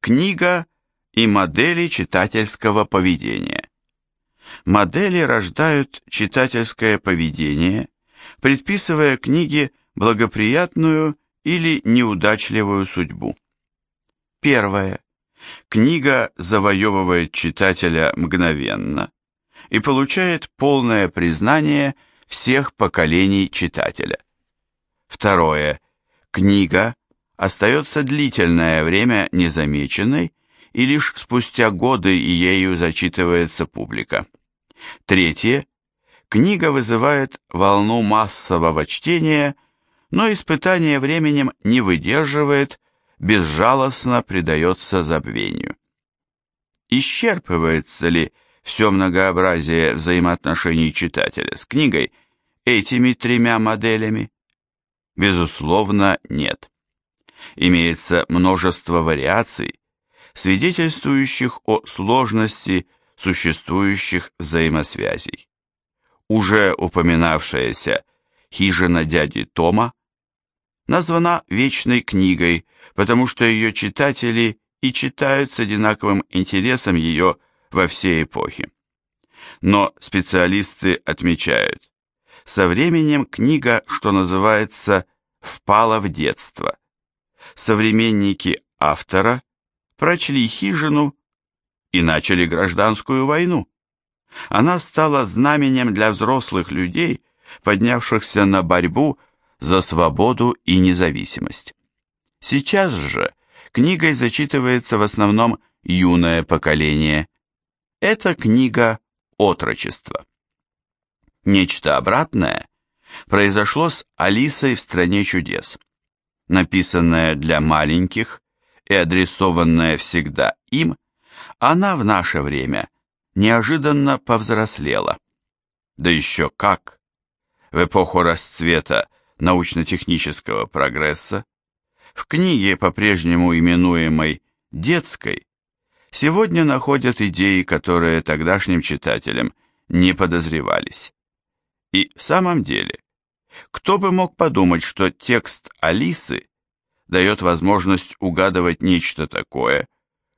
Книга и модели читательского поведения. Модели рождают читательское поведение, предписывая книге благоприятную или неудачливую судьбу. Первое. Книга завоевывает читателя мгновенно и получает полное признание всех поколений читателя. Второе. Книга остается длительное время незамеченной, и лишь спустя годы ею зачитывается публика. Третье. Книга вызывает волну массового чтения, но испытание временем не выдерживает, безжалостно предается забвению. Исчерпывается ли все многообразие взаимоотношений читателя с книгой этими тремя моделями? Безусловно, нет. Имеется множество вариаций, свидетельствующих о сложности существующих взаимосвязей. Уже упоминавшаяся «Хижина дяди Тома» названа вечной книгой, потому что ее читатели и читают с одинаковым интересом ее во все эпохи. Но специалисты отмечают, со временем книга, что называется, впала в детство. Современники автора прочли хижину и начали гражданскую войну. Она стала знаменем для взрослых людей, поднявшихся на борьбу за свободу и независимость. Сейчас же книгой зачитывается в основном юное поколение. Это книга отрочества. Нечто обратное произошло с Алисой в «Стране чудес». Написанная для маленьких и адресованная всегда им, она в наше время неожиданно повзрослела. Да еще как! В эпоху расцвета научно-технического прогресса, в книге, по-прежнему именуемой «детской», сегодня находят идеи, которые тогдашним читателям не подозревались. И в самом деле, кто бы мог подумать, что текст Алисы дает возможность угадывать нечто такое,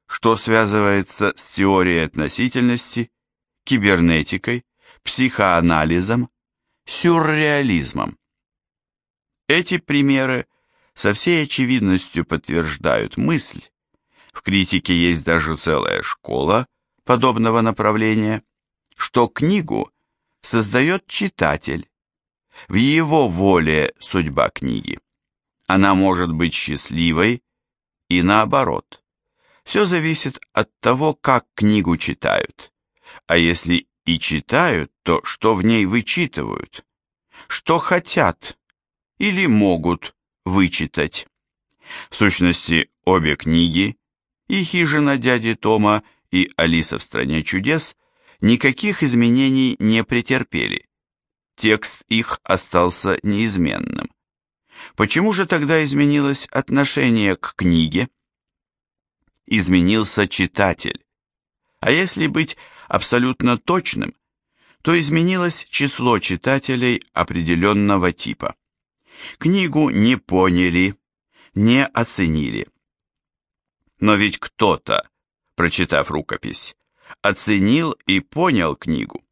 что связывается с теорией относительности, кибернетикой, психоанализом, сюрреализмом. Эти примеры со всей очевидностью подтверждают мысль, в критике есть даже целая школа подобного направления, что книгу создает читатель, в его воле судьба книги. Она может быть счастливой и наоборот. Все зависит от того, как книгу читают. А если и читают, то что в ней вычитывают? Что хотят или могут вычитать? В сущности, обе книги, и «Хижина дяди Тома», и «Алиса в стране чудес» никаких изменений не претерпели. Текст их остался неизменным. Почему же тогда изменилось отношение к книге? Изменился читатель. А если быть абсолютно точным, то изменилось число читателей определенного типа. Книгу не поняли, не оценили. Но ведь кто-то, прочитав рукопись, оценил и понял книгу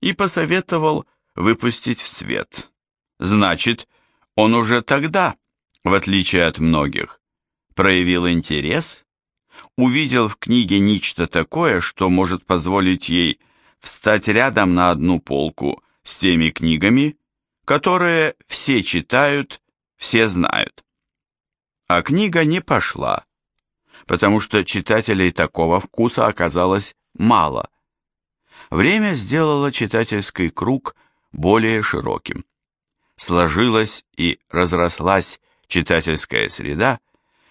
и посоветовал выпустить в свет. Значит, он уже тогда, в отличие от многих, проявил интерес, увидел в книге нечто такое, что может позволить ей встать рядом на одну полку с теми книгами, которые все читают, все знают. А книга не пошла, потому что читателей такого вкуса оказалось мало. Время сделало читательский круг более широким сложилась и разрослась читательская среда,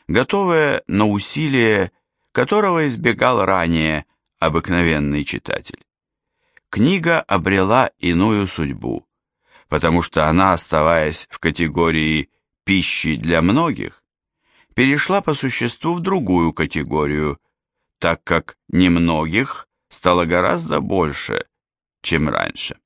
готовая на усилие, которого избегал ранее обыкновенный читатель. Книга обрела иную судьбу, потому что она, оставаясь в категории пищи для многих, перешла по существу в другую категорию, так как немногих стало гораздо больше, чем раньше.